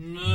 No.